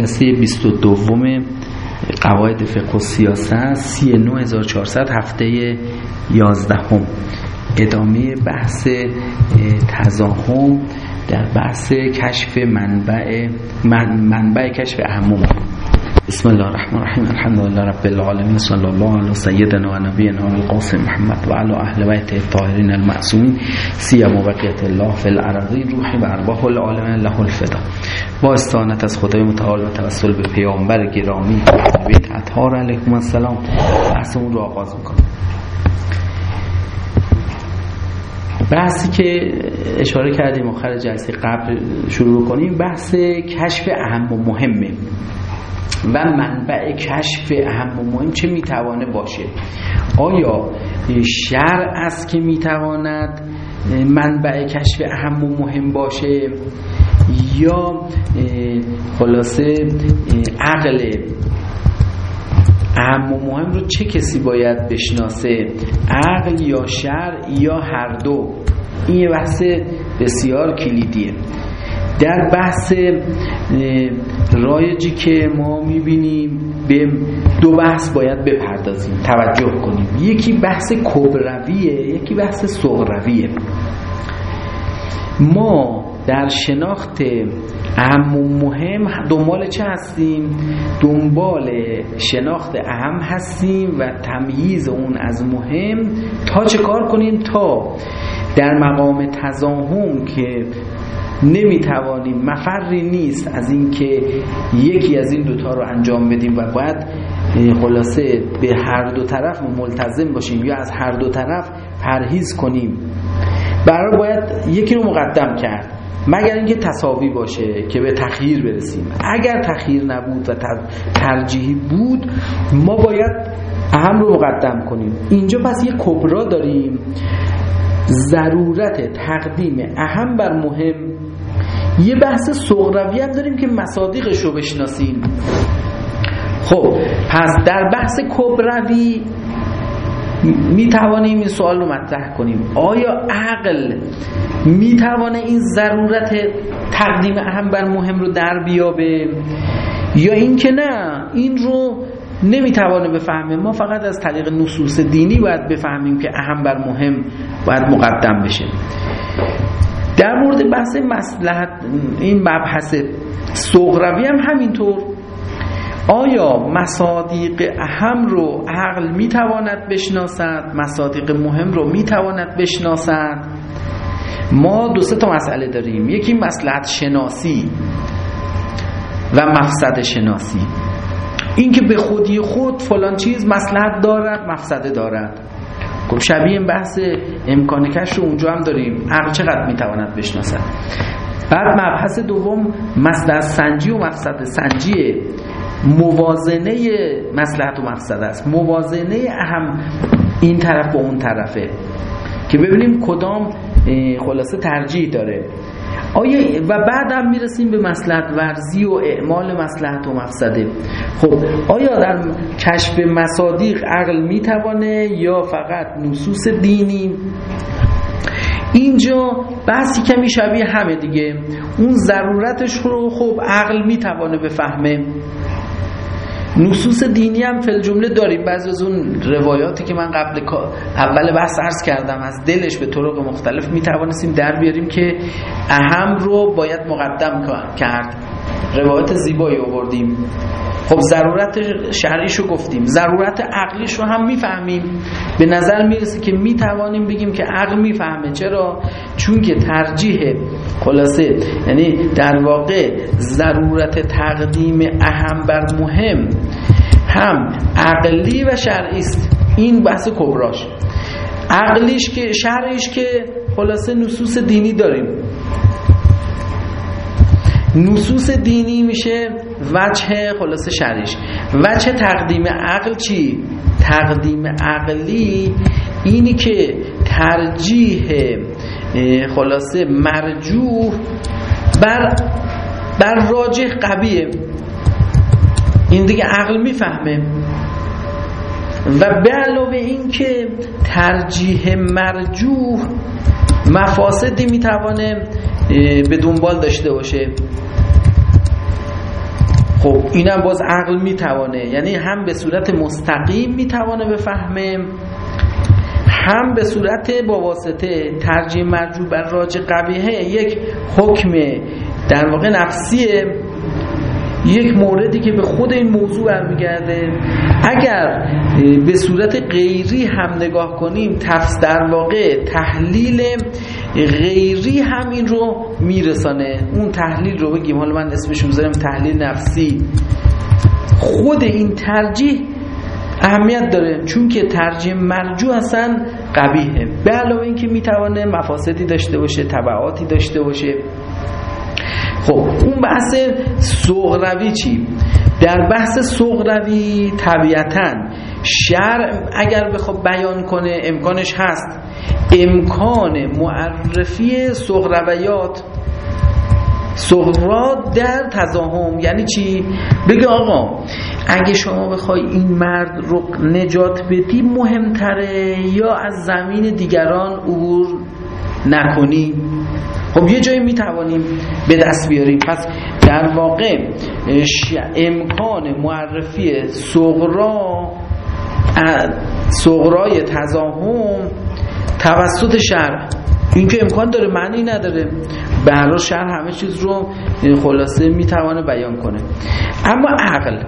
جلسه 22 قواعد فقه و سیاست 39400 هفته 11 هم. ادامه بحث تزاهم در بحث کشف منبع من منبع کشف اهم بسم الله الرحمن الرحیم الحمد لله رب العالمین صلی الله علی سیدنا و نبینا القاسم محمد و علی اهل بیت الطاهرین المعصومین سیما بقیت الله فی الارضین روحی و ارواح العالمین له الفدا با استانت از خدای متعال و توسل به پیامبر گرامی بیت اطهار علیکم السلام بحثمون رو آغاز می‌کنیم بحثی که اشاره کردیم آخر جلسه قبل شروع کنیم بحث کشف اهم و مهمه. و منبع کشف اهم و مهم چه می‌توانه باشه؟ آیا شرع است که می‌تواند منبع کشف اهم و مهم باشه؟ یا خلاصه عقل اهم و مهم رو چه کسی باید بشناسه؟ عقل یا شرع یا هر دو؟ این بحث بسیار کلیدیه. در بحث رایجی که ما می‌بینیم به دو بحث باید بپردازیم توجه کنیم. یکی بحث کبرویه یکی بحث صغرویه ما در شناخت اهم و مهم دنبال چه هستیم؟ دنبال شناخت اهم هستیم و تمییز اون از مهم تا چه کار کنیم؟ تا در مقام تزاهم که نمی‌توانیم. مفری نیست از اینکه یکی از این دوتا رو انجام بدیم و باید خلاصه به هر دو طرف ملتزم باشیم یا از هر دو طرف پرهیز کنیم. برای باید یکی رو مقدم کرد. مگر اینکه تصاوی باشه که به تخییر برسیم. اگر تخییر نبود و ترجیحی بود ما باید اهم رو مقدم کنیم. اینجا پس یه کبرا داریم. ضرورت تقدیم اهم بر مهم یه بحث صغروی هم داریم که مصادیقش رو بشناسیم. خب پس در بحث کبروی می توانیم این سوال رو مطرح کنیم. آیا عقل می توانه این ضرورت تقدیم اهم بر مهم رو در بیابه؟ یا اینکه نه این رو نمی‌توانه بفهمه؟ ما فقط از طریق نصوص دینی باید بفهمیم که اهم بر مهم باید مقدم بشه. در مورد بحث مصلحت این مبحث صغروی هم همینطور. آیا مصادیق اهم رو عقل می‌تواند بشناسد؟ مصادیق مهم رو می‌تواند بشناسد؟ ما دو سه تا مسئله داریم. یکی مصلحت شناسی و مفسد شناسی. اینکه به خودی خود فلان چیز مصلحت دارد مفسده دارد. خب شبیه بحث امکان کش رو اونجا هم داریم. عقل چقدر می‌تواند بشناسد؟ بعد مبحث دوم مصلحت سنجی و مفسد سنجی موازنه مصلحت و مفسد است. موازنه اهم این طرف با اون طرفه. که ببینیم کدام خلاصه ترجیح داره. آیا و بعد هم می‌رسیم به مسلحت ورزی و اعمال مسلحت و مفسده خب آیا در کشف مصادیق عقل می‌توانه یا فقط نصوص دینی؟ اینجا بحثی کمی شبیه همه دیگه. اون ضرورتش رو خب عقل می‌توانه بفهمه. نصوص دینی هم فل جمله داریم. بعضی از اون روایاتی که من قبل اول بحث عرض کردم از دلش به طرق مختلف می توانستیم در بیاریم که اهم رو باید مقدم کرد. روایت زیبایی آوردیم. خب ضرورت شرعیش رو گفتیم. ضرورت عقلیش رو هم می‌فهمیم. به نظر می‌رسه که می‌توانیم بگیم که عقل می‌فهمه. چرا؟ چون که ترجیح خلاصه یعنی در واقع ضرورت تقدیم اهم بر مهم هم عقلی و شرعی است. این بحث کبراش. عقلیش که شرعیش که خلاصه نصوص دینی داریم. نصوص دینی میشه وجه خلاصه شرعیش وجه تقدیم عقل چی؟ تقدیم عقلی اینی که ترجیح خلاصه مرجوح بر بر راجح قویه این دیگه عقل می‌فهمه. و به علاوه این که ترجیح مرجوح مفاسدی می‌توانه به دنبال داشته باشه. خب اینم باز عقل می‌توانه. یعنی هم به صورت مستقیم می‌توانه بفهمه هم به صورت با واسطه ترجیح مرجوع بر راج قبیه یک حکم در واقع نفسیه. یک موردی که به خود این موضوع برمیگرده. اگر به صورت غیری هم نگاه کنیم تفس در واقع تحلیل غیری هم این رو میرسانه. اون تحلیل رو بگیم. حالا من اسمش بذارم تحلیل نفسی. خود این ترجیح اهمیت داره. چون که ترجیح مرجوع اصلا قبیهه به علاوه اینکه می‌توانه مفاسدی داشته باشه تبعاتی داشته باشه. خب اون بحث سغروی چی؟ در بحث سغروی طبیعتا شرع اگر بخواد بیان کنه امکانش هست. امکان معرفی سغرویات سغرات در تزاهم یعنی چی؟ بگه آقا اگه شما بخوای این مرد رو نجات بدی مهمتره. یا از زمین دیگران عبور نکنی. خب یه جایی می‌توانیم به دست بیاریم. پس در واقع امکان معرفی سغرا سغرای تزاهم توسط شرع این که امکان داره معنی نداره. به هر شرع همه چیز رو خلاصه می‌توانه بیان کنه. اما عقل.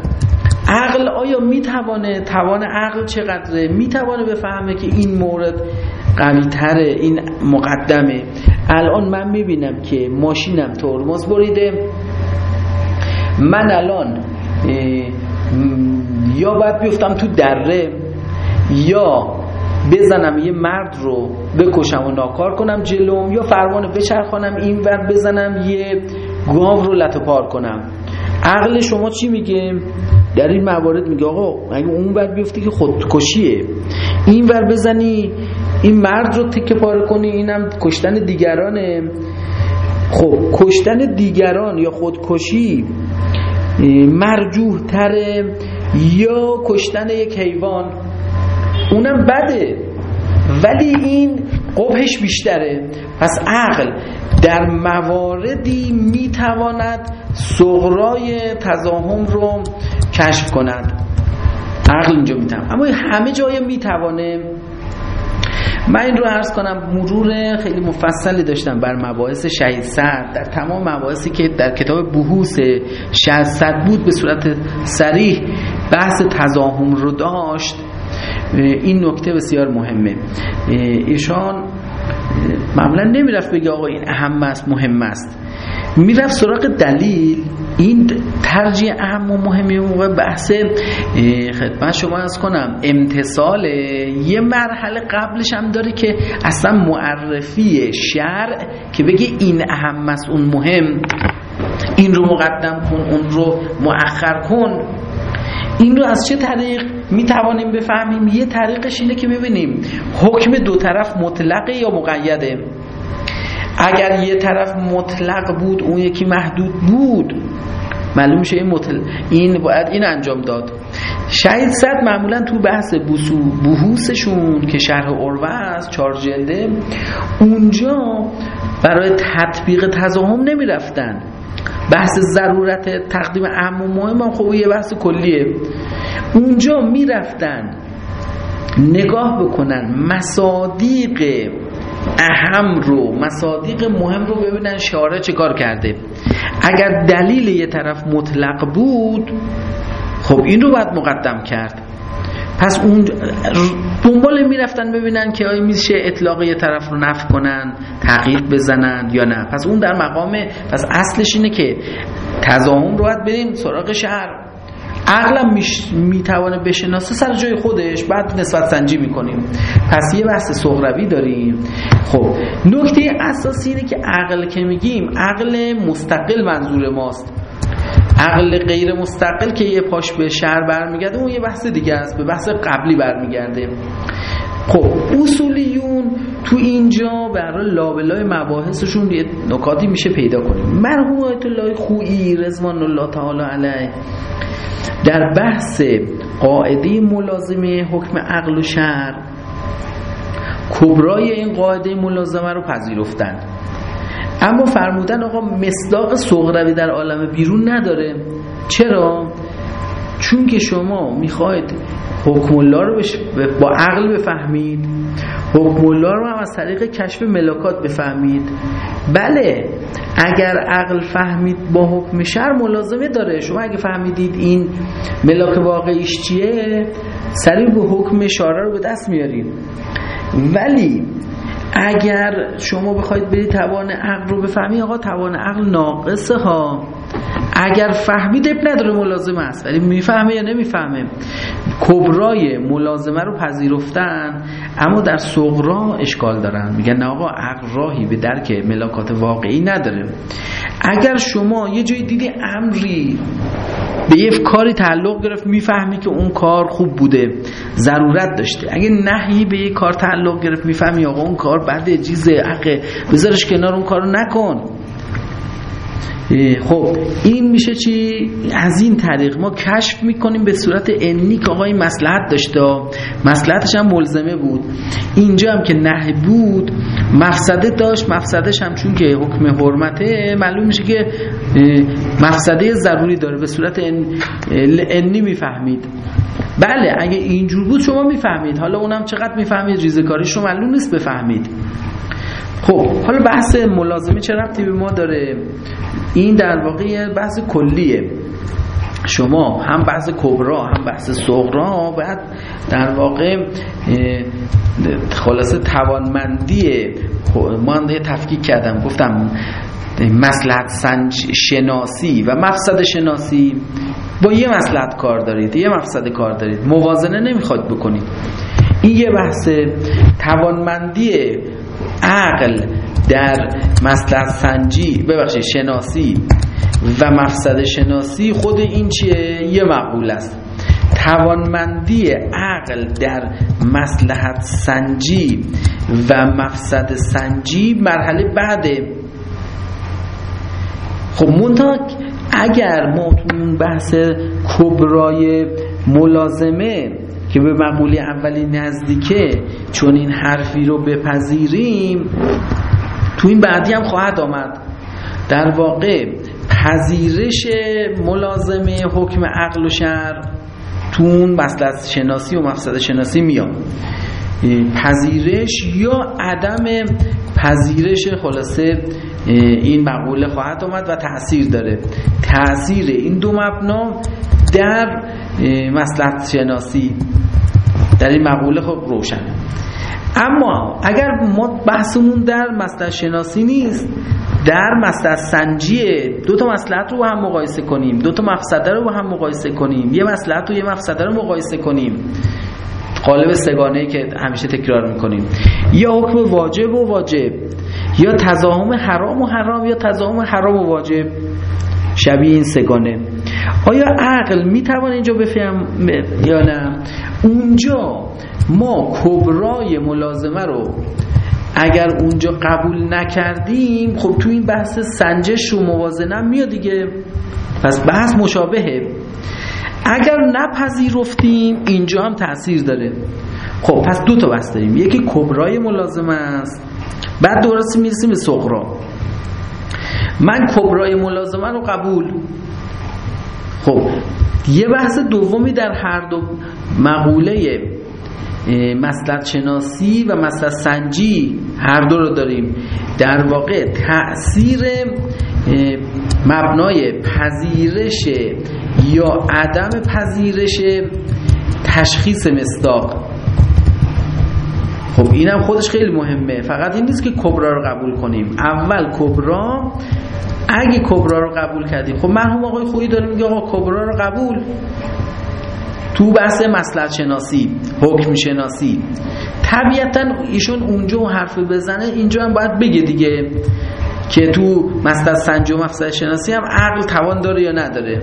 عقل آیا می‌توانه؟ توان عقل چقدره؟ می‌توانه بفهمه که این مورد قوی تره این مقدمه. الان من می‌بینم که ماشینم ترمز بریده. من الان یا باید بیفتم تو دره. یا بزنم یه مرد رو بکشم و ناکار کنم جلوم یا فرمان بچرخانم این ور بزنم یه گاو رو لطه پار کنم. عقل شما چی میگه؟ در این موارد میگه آقا اگه اون ور بیفته که خودکشیه. این ور بزنی این مرد رو تکه پاره کنی اینم کشتن دیگرانه. خب کشتن دیگران یا خودکشی مرجوح تره یا کشتن یک حیوان. اونم بده. ولی این قبهش بیشتره. پس عقل در مواردی می‌تواند سغرای تزاهم رو کشف کند. عقل اینجا می‌تواند اما همه جای می‌توانه. من این رو عرض کنم مرور خیلی مفصلی داشتم بر مباحث شهید سعد. در تمام مباحثی که در کتاب بحوث شهید بود به صورت سریح بحث تزاهم رو داشت. این نکته بسیار مهمه. ایشان معمولا نمی‌رفت بگه آقا این اهم است مهم است. می‌رفت سراغ دلیل این ترجیح اهم و مهمی موقع بحث خدمت شما از کنم امتصال یه مرحله قبلش هم داره که اصلا معرفی شرع که بگه این اهم است اون مهم. این رو مقدم کن اون رو مؤخر کن. این رو از چه طریق می توانیم بفهمیم؟ یه طریقش اینه که ببینیم حکم دو طرف مطلقه یا مقیده. اگر یه طرف مطلق بود اون یکی محدود بود معلوم میشه این, این باید این انجام داد. شهید صد معمولا تو بحث بحوثشون که شرح عروه است چهار جلده اونجا برای تطبیق تزاهم نمی رفتن بحث ضرورت تقدیم اهم و مهم هم خب یه بحث کلیه. اونجا می‌رفتن نگاه بکنن مصادیق اهم رو مصادیق مهم رو ببینن شارع چه کار کرده. اگر دلیل یه طرف مطلق بود خب این رو باید مقدم کرد. پس اون دنبال می‌رفتن ببینن که آیا میشه اطلاق یه طرف رو نفع کنن تغییر بزنن یا نه. پس اون در مقام پس اصلش اینه که تضاهم رو باید بریم سراغ شهر. عقلم می‌توانه بشناسه سر جای خودش بعد نسبت سنجی می‌کنیم. پس یه بحث صغروی داریم. خب نکته اساسی اینه که عقل که میگیم عقل مستقل منظور ماست. عقل غیر مستقل که یه پاش به شهر برمیگرده اون یه بحث دیگه است. به بحث قبلی برمیگرده. خب اصولیون تو اینجا برای لابلای مباحثشون یه نکاتی میشه پیدا کنیم. مرحوم آیت الله خویی رضوان الله تعالی علیه در بحث قاعده ملازمه حکم عقل و شهر کبرای این قاعده ملازمه رو پذیرفتن. اما فرمودن آقا مصداق صغروی در عالم بیرون نداره. چرا؟ چون که شما می‌خواید حکم الله رو با عقل بفهمید حکم الله رو هم از طریق کشف ملاکات بفهمید. بله اگر عقل فهمید با حکم شر ملازمه داره. شما اگه فهمیدید این ملاک واقعیش چیه سریع به حکم شاره رو به دست میارید. ولی اگر شما بخواید برید توان عقل رو بفهمید آقا توان عقل ناقصه ها. اگر فهمید اب نداره ملازمه است ولی می‌فهمه یا نمی‌فهمه کبرای ملازمه رو پذیرفتن اما در صغرا اشکال دارن. میگن نه آقا عقل راهی به درک ملاکات واقعی نداره. اگر شما یه جای دیدی امری به یه کاری تعلق گرفت می‌فهمی که اون کار خوب بوده ضرورت داشته. اگه نهی به یه کار تعلق گرفت می‌فهمی آقا اون کار بعد چیز عقه بذارش کنار اون کارو نکن. خب این میشه چی؟ از این طریق ما کشف می‌کنیم به صورت انی که آقای مسلحت داشته مسلحتش هم ملزمه بود. اینجا هم که نه بود مفسده داشت. مفسدش هم چون که حکم حرمته معلوم میشه که مفسده ضروری داره. به صورت انی می‌فهمید. بله اگه اینجور بود شما می‌فهمید. حالا اونم چقدر می‌فهمید؟ ریزکاریش رو معلوم نیست بفهمید. خب حالا بحث ملازمه چه ربطی به ما داره؟ این در واقع بحث کلیه. شما هم بحث کبرا هم بحث صغرا باید در واقع خلاصه توانمندی من یه تفکیک کردم گفتم مسلحت سنج شناسی و مفسد شناسی. با یه مسلحت کار دارید یه مفسد کار دارید. موازنه نمی‌خواد بکنید. این یه بحث توانمندی عقل در مسلحت سنجی ببخشید شناسی و مفسد شناسی خود این چیه؟ یه مقبول است. توانمندی عقل در مسلحت سنجی و مفسد سنجی مرحله بعده. خب منتها اگر ما بحث کبرای ملازمه که به مقوله اولی نزدیکه چون این حرفی رو بپذیریم تو این بعدی هم خواهد آمد. در واقع پذیرش ملازمه حکم عقل و شر تو اون مسلط شناسی و مقصد شناسی میاد. پذیرش یا عدم پذیرش خلاصه این مقوله خواهد آمد و تاثیر داره. تاثیر این دو مبنا در مسلحت شناسی. در این مقوله خب روشنه اما اگر ما بحثمون در مسلحت شناسی نیست در مسلحت سنجیه دو تا مسلحت رو با هم مقایسه کنیم دو تا مفسده رو با هم مقایسه کنیم یه مسلحت و یه مفسده رو مقایسه کنیم قالب سگانه که همیشه تکرار می‌کنیم. یا حکم واجب و واجب یا تضاهم حرام و حرام یا تضاهم حرام و واجب. شبیه این سگانه. آیا عقل می‌توان اینجا بفهم یا نه؟ اونجا ما کبرای ملازمه رو اگر اونجا قبول نکردیم خب تو این بحث سنجش و موازنه میاد دیگه. پس بحث مشابهه. اگر نپذیرفتیم اینجا هم تاثیر داره. خب پس دو تا بحث داریم. یکی کبرای ملازمه است. بعد درستی می‌رسیم به صغرا من کبرای ملازمه رو قبول. خب یه بحث دومی در هر دو مقوله مسلط شناسی و مسلط سنجی هر دو رو داریم. در واقع تأثیر مبنای پذیرش یا عدم پذیرش تشخیص مصداق. خب اینم خودش خیلی مهمه. فقط این نیست که کبرا رو قبول کنیم. اول کبرا اگه کبرا رو قبول کردیم خب مرحوم آقای خویی داره میگه آقا کبرا رو قبول. تو بحث مسلحت شناسی حکم شناسی. طبیعتا ایشون اونجا حرف بزنه اینجا هم باید بگه دیگه که تو مسلحت سنجی و مفسد شناسی هم عقل توان داره یا نداره.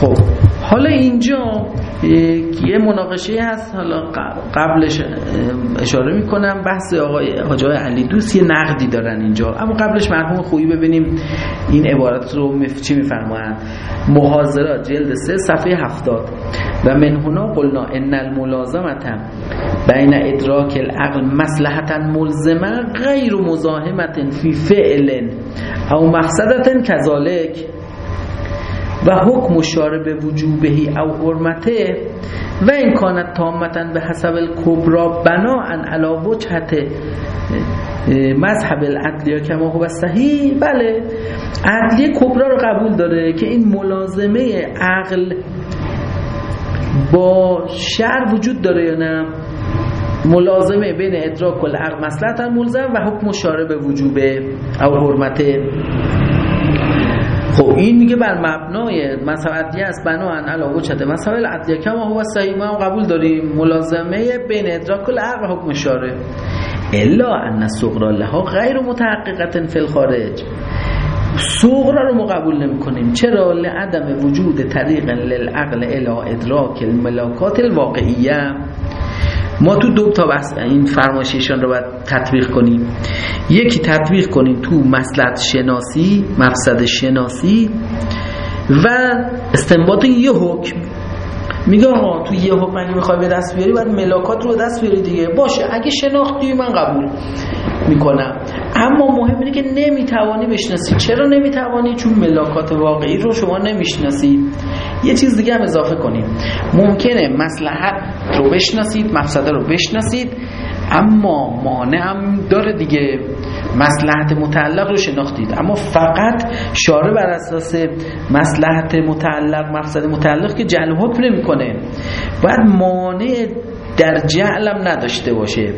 خب. حالا اینجا یه مناقشه هست حالا قبلش اشاره می‌کنم. بحث آقای حاج علی دوست یه نقدی دارن اینجا. اما قبلش مرحوم خویی ببینیم. این عبارت رو مف... چی میفرمایند؟ محاضرات جلد سه صفحه هفتاد. و من هنا قلنا ان الملازمت بین ادراک العقل مصلحتا ملزمه غیر مزاحمت فی فعل او مقصدت کذالک. و حکم شاره به وجوبهی او حرمته و این کانت تامتا به حسب الکبرا بناعا علا وجهت مذهب العدلیه کما هو صحیح. بله عدلیه کبرا رو قبول داره که این ملازمه عقل با شر وجود داره یا نه؟ ملازمه بین ادراک و العقل مسلحت ملزم و حکم شاره به وجوبه او حرمته. خب این میگه بر مبنای مذهب عدلیه است. بناهن علا وجهت مذهب العدلیه کما هو صحیح ما قبول داریم. ملازمه بین ادراک العقل حکم شاره الا ان صغرا لها غیر متحققت فی الخارج. صغرا رو ما قبول نمی کنیم چرا؟ لعدم وجود طریق للعقل الى ادراک الملاکات الواقعیه. ما تو دو تا بحث این فرمایششان رو باید تطبیق کنیم. یکی تطبیق کنیم تو مسلط شناسی مقصد شناسی و استنباط یه حکم. میگه آقا تو یه حکم اگه می‌خوای به دست بیاری باید ملاکات رو دست بیاری دیگه. باشه اگه شناختی من قبول. می‌کنم. اما مهم اینه که نمی‌توانی بشناسی. چرا نمی‌توانی؟ چون ملاکات واقعی رو شما نمی‌شناسید یه چیز دیگه هم اضافه کنیم. ممکنه مسلحت رو بشناسید مقصده رو بشناسید اما مانع هم داره دیگه. مسلحت متعلق رو شناختید. اما فقط شاره بر اساس مسلحت متعلق مقصد متعلق که جعل حکم نمی‌کنه. باید مانع در جعلم نداشته باشه.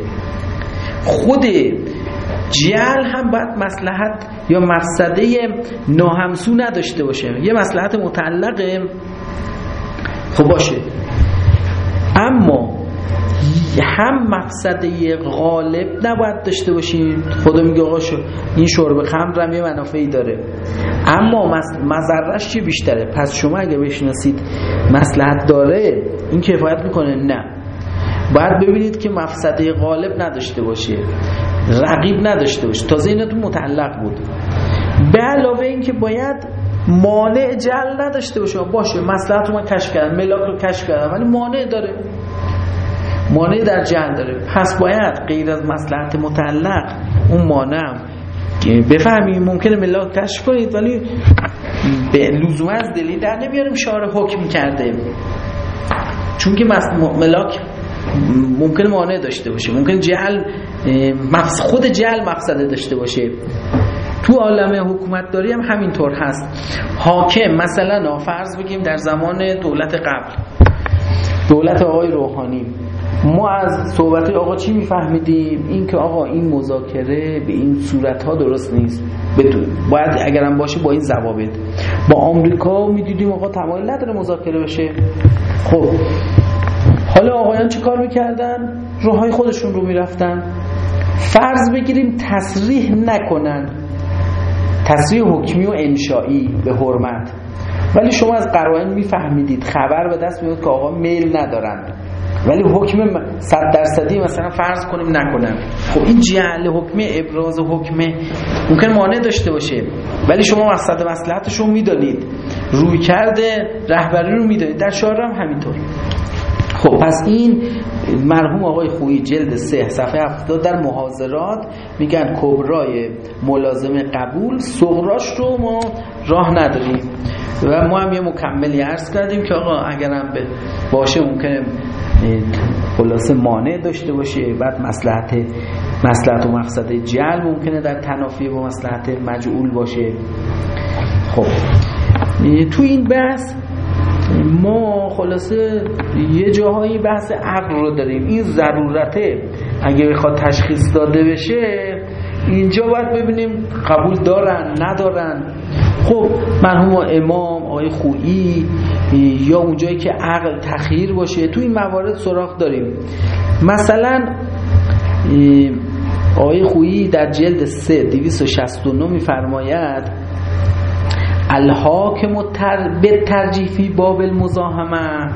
خود جعل هم باید مسلحت یا مقصده ناهمسو نداشته باشه. یه مسلحت متعلقه خب باشه. اما هم مقصده غالب نباید داشته باشید خدا میگه آقا شو این شرب خمر هم یه منافعی داره. اما مزرش چی بیشتره؟ پس شما اگه بشناسید مسلحت داره این کفایت می‌کنه؟ نه. باید ببینید که مفسده غالب نداشته باشه رقیب نداشته باشه. تازه اینتون متعلق بود. به علاوه اینکه باید مانع جل نداشته باشه. باشه رو من کشف کردم ملاک رو کشف کردم ولی مانع داره. مانع در جهل داره. پس باید غیر از مسلحت متعلق اون مانع بفهمیم ممکنه ملاک کشف کنید ولی به لزوم از دلیل در نمیاریم. شعار حکم کرده. چون که ملاک ممکن مانع داشته باشه. ممکن جهل خود جهل مقصده داشته باشه. تو عالم حکومت داری هم همینطور هست. حاکم مثلا فرض بگیم در زمان دولت قبل دولت آقای روحانی ما از صحبت آقا چی میفهمیدیم؟ این که آقا این مذاکره به این صورت ها درست نیست. باید اگرم باشه با این ضوابط. با آمریکا می‌دیدیم آقا تمایل نداره مذاکره بشه. خب حالا آقایان چی کار می‌کردن؟ روهای خودشون رو می‌رفتن. فرض بگیریم تصریح نکنن. تصریح حکمی و انشایی به حرمت. ولی شما از قرائن میفهمیدید. خبر به دست میاد که آقا میل ندارن. ولی حکم صد درصدی مثلا فرض کنیم نکنن. خب این جعل حکم ابراز حکم ممکن مانع داشته باشه. ولی شما مقصد مصلحتش رو می‌دانید. روی کرده رهبری رو می‌دانید. در شعر هم همینطور. خب پس این مرحوم آقای خویی جلد سه صفحه 70 در محاضرات میگن کبرای ملازم قبول صغراش رو ما راه نداریم. و ما هم یه مکملی عرض کردیم که آقا اگرم باشه ممکنه خلاصه مانع داشته باشه. بعد مسلحت مسلحت و مقصد جل ممکنه در تنافی با مسلحت مجعول باشه. خب تو این بحث ما خلاصه یه جاهایی بحث عقل رو داریم. این ضرورته. اگه بخواد تشخیص داده بشه اینجا باید ببینیم قبول دارن ندارن. خب مرحوم امام آقای خویی یا اونجایی که عقل تخییر باشه تو این موارد سراغ داریم. مثلا آقای خویی در جلد 3 269 میفرماید الحاکم به ترجیفی باب المزاحمه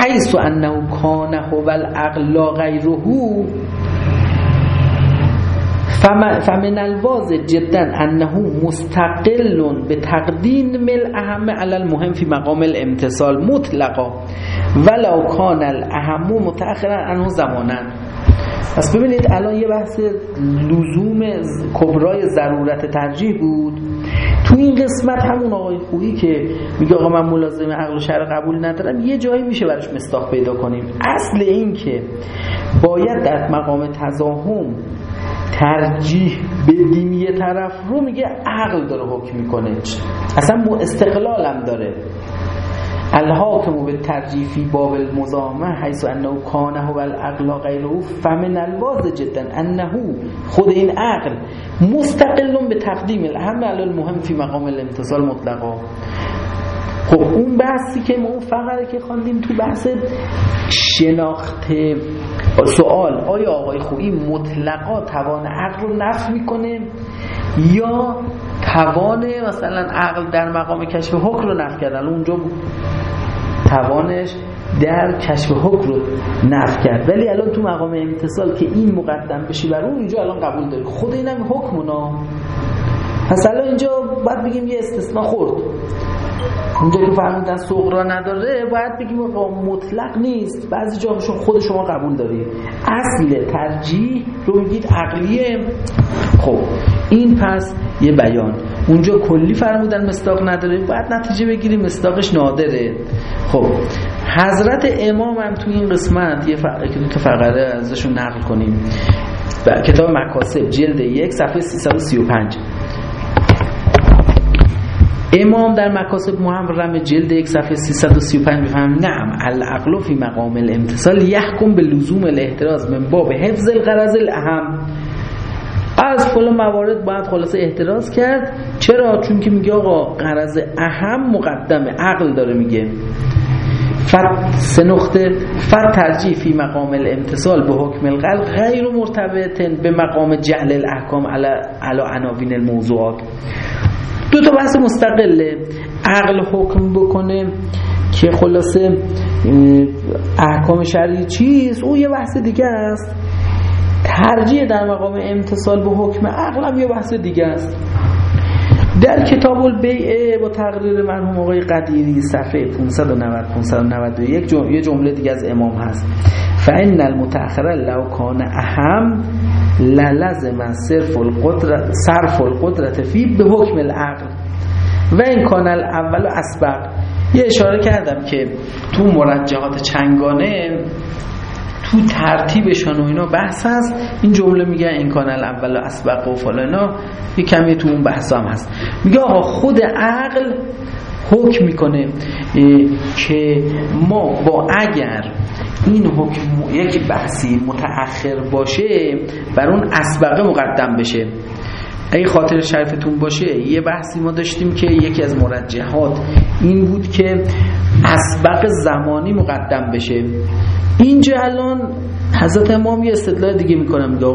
حیث انه کان هو العقل لا غیره. فمن الواضح جدا انه مستقل به تقدیم مل اهم علی المهم فی مقام الامتصال مطلقا. ولو کان الاهم متأخرا عنه زمانا. پس ببینید الان یه بحث لزوم کبرای ضرورت ترجیح بود. این قسمت همون آقای خویی که میگه آقا من ملازم عقل و شرع قبول ندارم یه جایی میشه براش مستاق پیدا کنیم. اصل این که باید در مقام تزاهم ترجیح بدیم یه طرف رو میگه عقل داره حکم می‌کنه. اصلا استقلالم داره. الحاکم به ترجیفی باب المزامه حیث انه کانه و العقل غیره فمن الواز جدا انه خود این عقل مستقل به تقدیم الاهم علی المهم فی مقام الامتصال مطلقا. خب اون بحثی که ما اون فقره که خواندیم تو بحث شناخت سوال آیا آقای خویی مطلقا توان عقل رو نفی می‌کنه یا توان مثلا عقل در مقام کشف حکم رو نفی کردن. اونجا توانش در کشف حکم رو نفی کرد. ولی الان تو مقام امتصال که این مقدم بشی بر اون اینجا الان قبول داری. خود اینم حکمونا پس الان اینجا باید بگیم یه استثناء خورد. اونجا که فرمودن صغرا نداره باید بگیم مطلق نیست. بعضی جاهاشون خود شما قبول دارید اصل ترجیح رو میگید عقلیه خب این پس یه بیان. اونجا کلی فرمودن مستاق نداره. باید نتیجه بگیریم مستاقش نادره. خب حضرت امام هم تو این قسمت یه که دو تا فقره ازشون نقل کنیم. کتاب مکاسب جلد یک صفحه 335 امام در مکاسب محرم جلد یک صفحه 335 میفهم نعم العقل فی مقام الامتصال یحکم به لزوم الاحتراز من باب حفظ الغرض الاهم. از فلان موارد باید خلاصه احتراز کرد. چرا؟ چون که میگه آقا غرض اهم مقدمه عقل داره میگه. فت سه نقطه فت ترجیح فی مقام الامتصال به حکم القلب غیر مرتبط به مقام جعل الاحکام علی عناوین الموضوعات. دو تا بحث مستقله. عقل حکم بکنه که خلاصه احکام شرعی چیست؟ او یه بحث دیگه است. ترجیح در مقام امتصال به حکم عقل هم یه بحث دیگه است. در کتاب البیعه با تقریر مرحوم آقای قدیری صفحه 590 591 یه جمله دیگه از امام هست. فان المتأخر لو کان اهم للزم صرف القدرت صرف القدرت فی به حکم العقل. و این کان الاول اسبق یه اشاره کردم که تو مرجحات چنگانه تو ترتیبشان و اینا بحث هست. این جمله میگه این کانال اول اسبق و فلانا یه کمی تو اون بحث هم هست. میگه آقا خود عقل حکم می‌کنه که ما با اگر این حکم یک بحثی متأخر باشه بر اون اسبقه مقدم بشه. اگه خاطر شرفتون باشه یه بحثی ما داشتیم که یکی از مرجحات این بود که اسبق زمانی مقدم بشه. اینجا الان حضرت امام یه استدلال دیگه می‌کنم میگه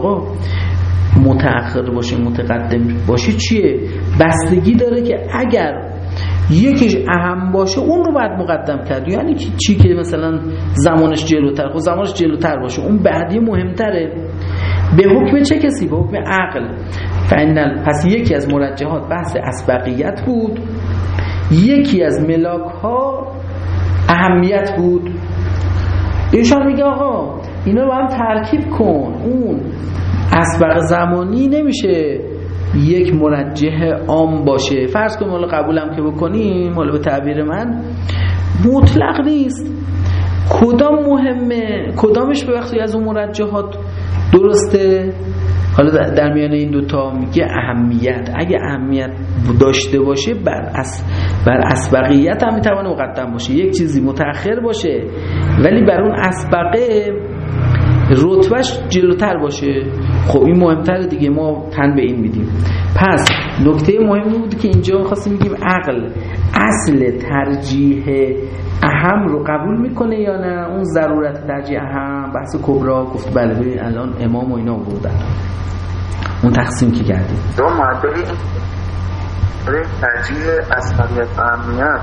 متأخر باشه متقدم باشه چیه؟ بستگی داره که اگر یکیش اهم باشه اون رو باید مقدم کرد. یعنی چی؟ که مثلا زمانش جلوتر؟ خب زمانش جلوتر باشه اون بعدی مهمتره. به حکم چه کسی؟ به حکم عقل. فینال پس یکی از مرجحات بحث اسبقیت بود. یکی از ملاک ها اهمیت بود. ایشان میگه آقا اینا رو هم ترکیب کن. اون اسبق زمانی نمیشه یک مرجح عام باشه. فرض کن مالا قبولم که بکنیم مالا به تعبیر من. مطلق نیست. کدام مهمه؟ کدامش به وقتی از اون مرجحات درسته؟ حالا در میان این دوتا میگه اهمیت. اگه اهمیت داشته باشه بر, اس بر اسبقیت هم می‌توانه مقدم باشه. یک چیزی متأخر باشه ولی بر اون اسبقه رتبهش جلوتر باشه. خب این مهمتر دیگه ما تن به این میدیم. پس نکته مهمی بود که اینجا خواستیم میگیم عقل اصل ترجیح اهم رو قبول می‌کنه یا نه؟ اون ضرورت ترجیح اهم بحث کبرا گفت بله الان امام و اینا بودن اون تقسیم که کردیم. دو معدلی ترجیح اصلیت و اهمیت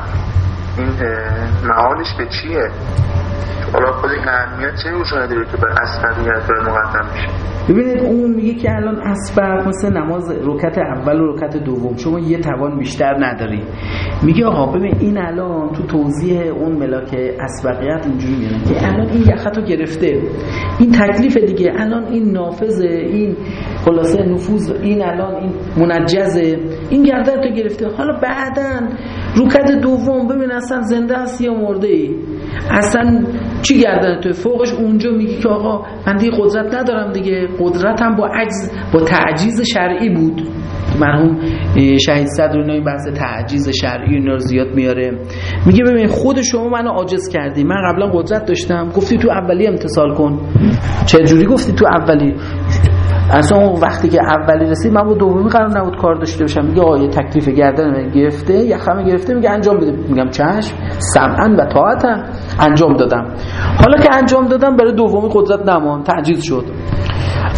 این معالش به چیه؟ حالا خود این اهمیت چه روشونه داره که به مقدم میشه؟ ببینید اون میگه که الان اسبق مثل نماز رکت اول و رکت دوم شما یه توان بیشتر نداری. میگه آقا ببین این الان تو توضیح اون ملاک اسبقیت اینجوری میگه که الان این یخت رو گرفته. این تکلیف دیگه. الان این نافذه این خلاصه نفوذ این الان این منجزه. این گردن تو گرفته. حالا بعدا روکت دوم ببین اصلا زنده هستی یا مرده ای؟ اصلا چی گردن تو فوقش اونجا میگی که آقا من دیگه قدرت ندارم دیگه. قدرتم با عجز با تعجیز شرعی بود. مرحوم شهید صدر این بحث تعجیز شرعی اینا رو زیاد میاره. میگه ببین خود شما منو عاجز کردی. من قبلا قدرت داشتم. گفتی تو اولی امتصال کن. چه جوری گفتی تو اولی؟ اصلا اون وقتی که اولی رسید من با دومی قرار نبود کار داشته باشم. میگه آقا یه تکلیف گردن من گرفته یخم گرفته میگه انجام بده. میگم چشم سمعا و طاعتا انجام دادم. حالا که انجام دادم برای دومی قدرت نمان تعجیز شد.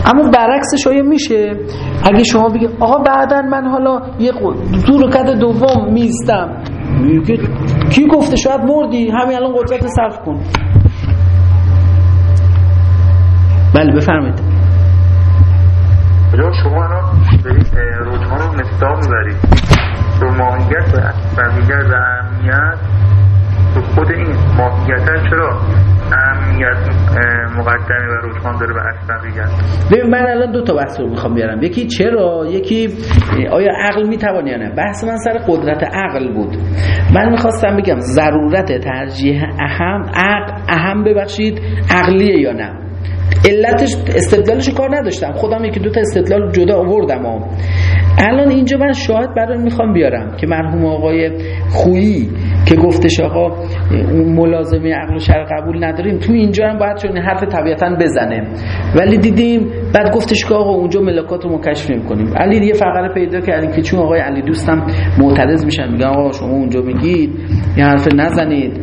اما برعکسش آیا میشه؟ اگه شما بگید آقا بعدا من حالا یه دو رکعت دوم میستم. میگه کی گفته شاید مردی؟ همین الان قدرت صرف کن. بله بفرمایید. شما الان روزها رو مستاق می‌برید. به ماهیت و بقیه و اهمیت تو خود این ماهیت چرا؟ اهمیت مقدمه و رجحان داره به اسبقیت ببین من الان دو تا بحث رو می‌خوام بیارم. یکی چرا؟ یکی آیا عقل می‌توان یا نه؟ بحث من سر قدرت عقل بود. من می‌خواستم بگم ضرورت ترجیح اهم عقل اهم ببخشید عقلیه یا نه؟ علتش استدلالش کار نداشتم. خودم یکی دو تا استدلال جدا آوردم. الان اینجا من شاهد برای می‌خوام بیارم که مرحوم آقای خویی که گفتش آقا ملازمه عقل و شرع قبول نداریم. تو اینجا هم باید چون حرف طبیعتا بزنه. ولی دیدیم بعد گفتش که آقا اونجا ملاکات رو مکشف کنیم علی یه فقره پیدا کردیم که چون آقای علی دوستم معترض میشن میگن آقا شما اونجا میگید یه حرف نزنید.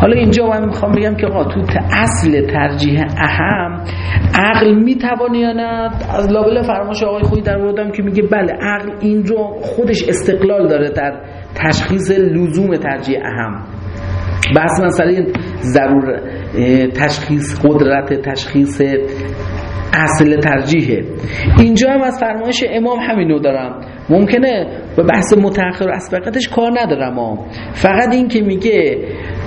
حالا اینجا من می‌خوام بگم که آقا تو اصل ترجیح اهم عقل می‌توانه یا نه؟ از لابل فرماش آقای خویی در که میگه بله عقل این رو خودش استقلال داره در تشخیص لزوم ترجیح اهم. بحث مسئله ضرور تشخیص قدرت تشخیص اصل ترجیحه اینجا هم از فرمایش امام همینو دارم. ممکنه به بحث متأخر و اسبقتش کار ندارم ها. فقط این که میگه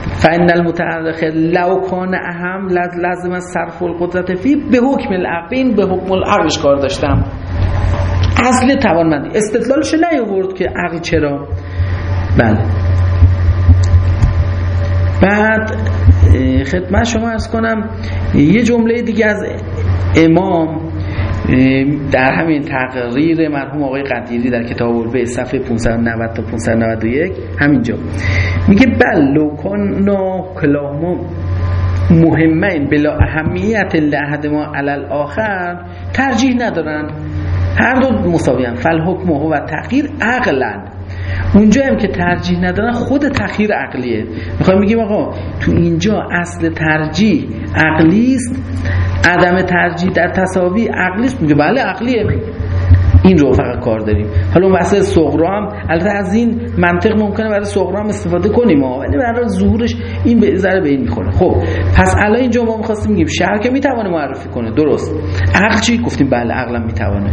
فإن المتعرخ لو کان اهم لازم از صرف القدرت فی به حکم العقل به حکم العقلش کار داشتم. اصل توانمندی. استدلالش نیاورد که عقل چرا. بله. بعد خدمت شما ارز کنم یه جمله دیگه از امام در همین تقریر مرحوم آقای قدیری در کتاب به صفحه 590 تا 591 همینجا. میگه بل لو کنا کلاهما مهمه بلا اهمیت لحد ما علل آخر ترجیح ندارن. هر دو مساویان فل حکم و تغییر عقلا. اونجا هم که ترجیح ندارن خود تخییر عقلیه. می‌خوایم میگیم آقا تو اینجا اصل ترجیح عقلی است عدم ترجیح در تصاوی عقلی است. میگه بله عقلیه. این رو فقط کار داریم. حالا اون بحث صغرا هم البته از این منطق ممکنه برای صغرا هم استفاده کنیم ولی برای ظهورش این به ذره به این می‌خوره. خب پس الان اینجا ما می‌خواستیم میگیم شهر که می‌توانه معرفی کنه. درست. عقل چی؟ گفتیم بله عقلم می‌توانه.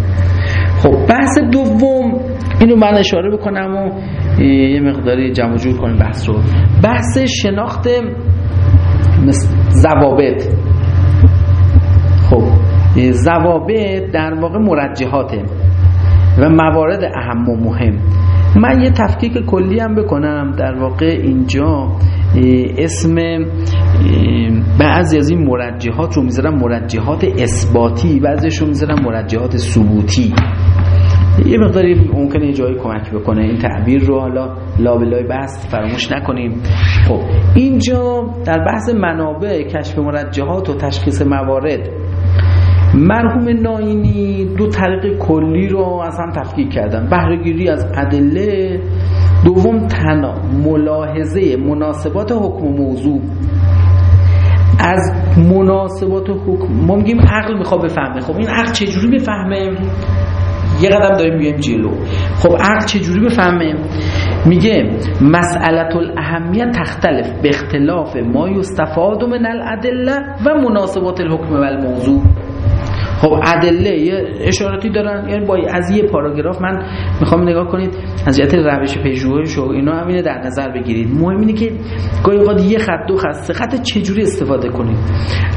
خب بحث دوم اینو من اشاره بکنم و یه مقداری جمع جور کنیم بحث رو. بحث شناخت زوابط خب زوابط در واقع مرجحاته و موارد اهم و مهم. من یه تفکیک کلی هم بکنم. در واقع اینجا اسم بعضی از این مرجحات رو می‌ذارم مرجحات اثباتی بعضیش رو می‌ذارم مرجحات ثبوتی. یه مقداری ممکنه یه جایی کمک بکنه. این تعبیر رو حالا لابلای بحث فراموش نکنیم. خب اینجا در بحث منابع کشف مرجحات و تشخیص موارد مرحوم ناینی دو طریق کلی رو از هم تفکیک کردن. بهرهگیری از ادله دوم تنا ملاحظه مناسبات حکم و موضوع. از مناسبات حکم ما میگیم عقل می‌خواد بفهمه. خب این عقل چجوری بفهمه؟ یه قدم داریم میگیم جلو. خب عقل چجوری بفهمه؟ میگه مسئلت الاهمیت تختلف به اختلاف ما یستفاد من الادله و مناسبات الحکم و الموضوع. خب ادله یه اشاراتی دارن. یعنی با از یه پاراگراف من می‌خوام نگاه کنید. از جهت روش پژوهش و اینا همینه در نظر بگیرید. مهم اینه که گاهی اوقات یه خط دو خط سه خط چجوری استفاده کنید.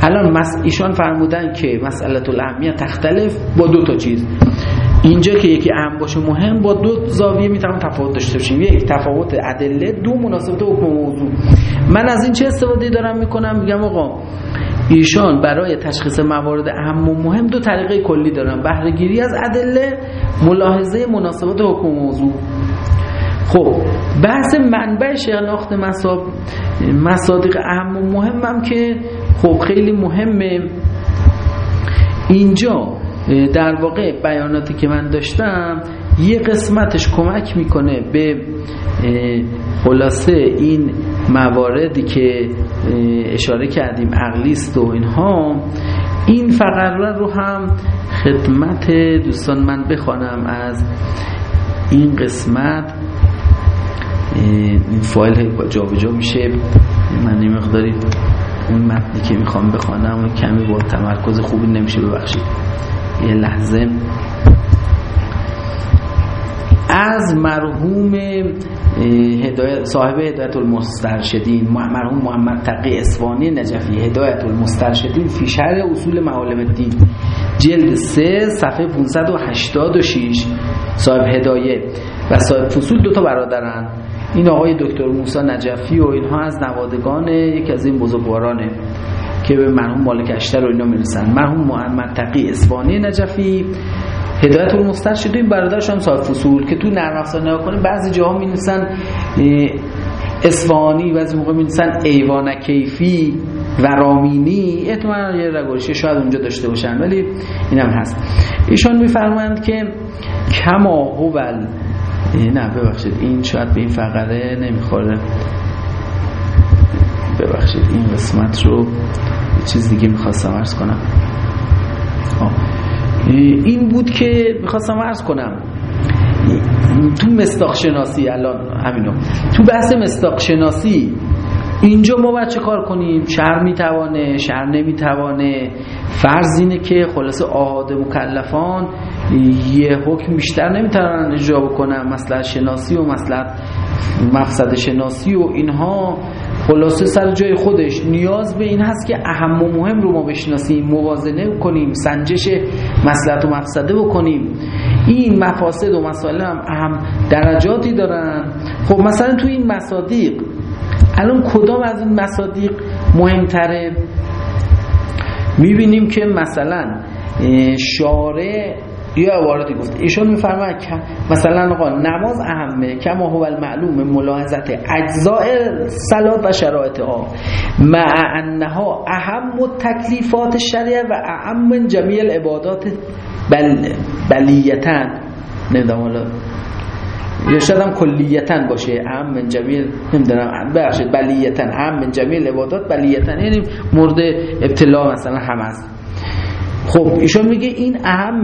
الان مس... ایشان فرمودن که مسئله الاهمیت تختلف با دو تا چیز. اینجا که یکی اهم باشه مهم با دو زاویه می‌تونم تفاوت داشته باشیم. یک تفاوت ادله دو مناسبت حکم موضوع. من از این چه استفاده دارم می‌کنم؟ میگم آقا ایشان برای تشخیص موارد اهم و مهم دو طریقه کلی دارن. بهرهگیری از ادله ملاحظه مناسبات حکم موضوع. خب بحث منبع شناخت مصادیق اهم و مهمم که خب خیلی مهمه. اینجا در واقع بیاناتی که من داشتم یه قسمتش کمک می‌کنه به خلاصه این مواردی که اشاره کردیم عقلیست و اینها این فقره رو هم خدمت دوستان من بخوانم از این قسمت. این فایل جابجا میشه. من نمیقداری اون متنی که می‌خوام بخوانم و کمی با تمرکز خوبی نمیشه ببخشید. یه لحظه. از مرحوم هدایت صاحب هدایت المسترشدین مرحوم محمد تقی اسوانی نجفی هدایت المسترشدین فی شرح اصول معالم الدین جلد 3 صفحه 586 صاحب هدایه و صاحب فصول دو تا برادرن. این آقای دکتر موسی نجفی و اینها از نوادگان یکی از این بزرگوارانه. که به مرحوم مالک اشتر و اینا می‌رسن. مرحوم محمد تقی اسوانی نجفی هدایت المسترشد این برادرش هم صاحب فصول که تو نرم افزار نگاه کنیم بعضی جاها می نویسن اصفهانی بعضی موقع می نویسن ایوان کیفی و رامینی. احتمالاً یه رگوشی شاید اونجا داشته باشن ولی اینم هست. ایشان میفرمایند که کما هوبل نه ببخشید این شاید به این فقره نمی‌خوره. ببخشید. این قسمت رو چیز دیگه می‌خواستم عرض کنم. این بود که می‌خواستم عرض کنم. تو مستاق شناسی الان همینو. تو بحث مستاق شناسی اینجا ما باید چه کار کنیم؟ شهر می‌توانه شهر نمی‌توانه. فرض اینه که خلاص آهاد مکلفان یه حکم بیشتر نمی‌تونن اجرا بکنن. مثلا شناسی و مثلا مقصد شناسی و اینها. خلاصه سر جای خودش نیاز به این هست که اهم و مهم رو ما بشناسیم موازنه کنیم سنجش مسلحت و مقصده بکنیم. این مفاسد و مسائل هم اهم درجاتی دارن. خب مثلا تو این مصادیق الان کدام از این مصادیق مهمتره؟ می‌بینیم که مثلا شارع یا عبارتی گفت. ایشون میفرماید که مثلا آقا نماز اهمه کما هو المعلوم ملاحظت اجزاء صلات و شرایط ها مع انها اهم تکلیفات شریعه و اهم جمیع العبادات بل بلیتن نمی‌دونم حالا. یا شاید هم کلیتن باشه. اهم من جمیل نمی‌دونم. ببخشید بلیتن اهم من جمیل عبادات بلیتن یعنی مورد ابتلا مثلا هم هست خب ایشون میگه این اهم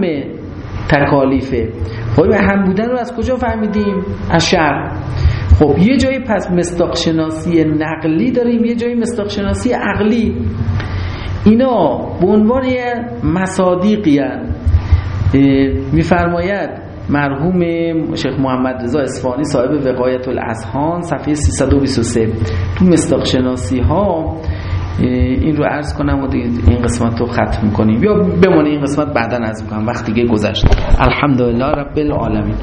تکالیفه. خب اهم بودن رو از کجا فهمیدیم؟ از شرع خب یه جایی پس مستاق شناسی نقلی داریم یه جایی مستاق شناسی عقلی. اینا به عنوان مصادیقی میفرماید مرحوم شیخ محمد رضا اصفهانی صاحب وقایت الاذهان صفحه 323 تو مستاق شناسی ها این رو عرض کنم و این قسمت رو ختم کنیم یا بمونه این قسمت بعدا از می‌کنم. وقتی که گذشت. الحمدلله رب العالمین.